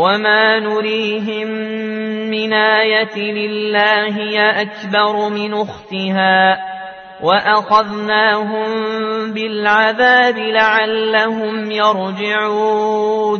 وما نريهم من آية لله هي أكبر من أختها وأخذناهم بالعذاب لعلهم يرجعون